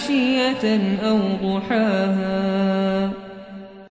عشية أو ضحاها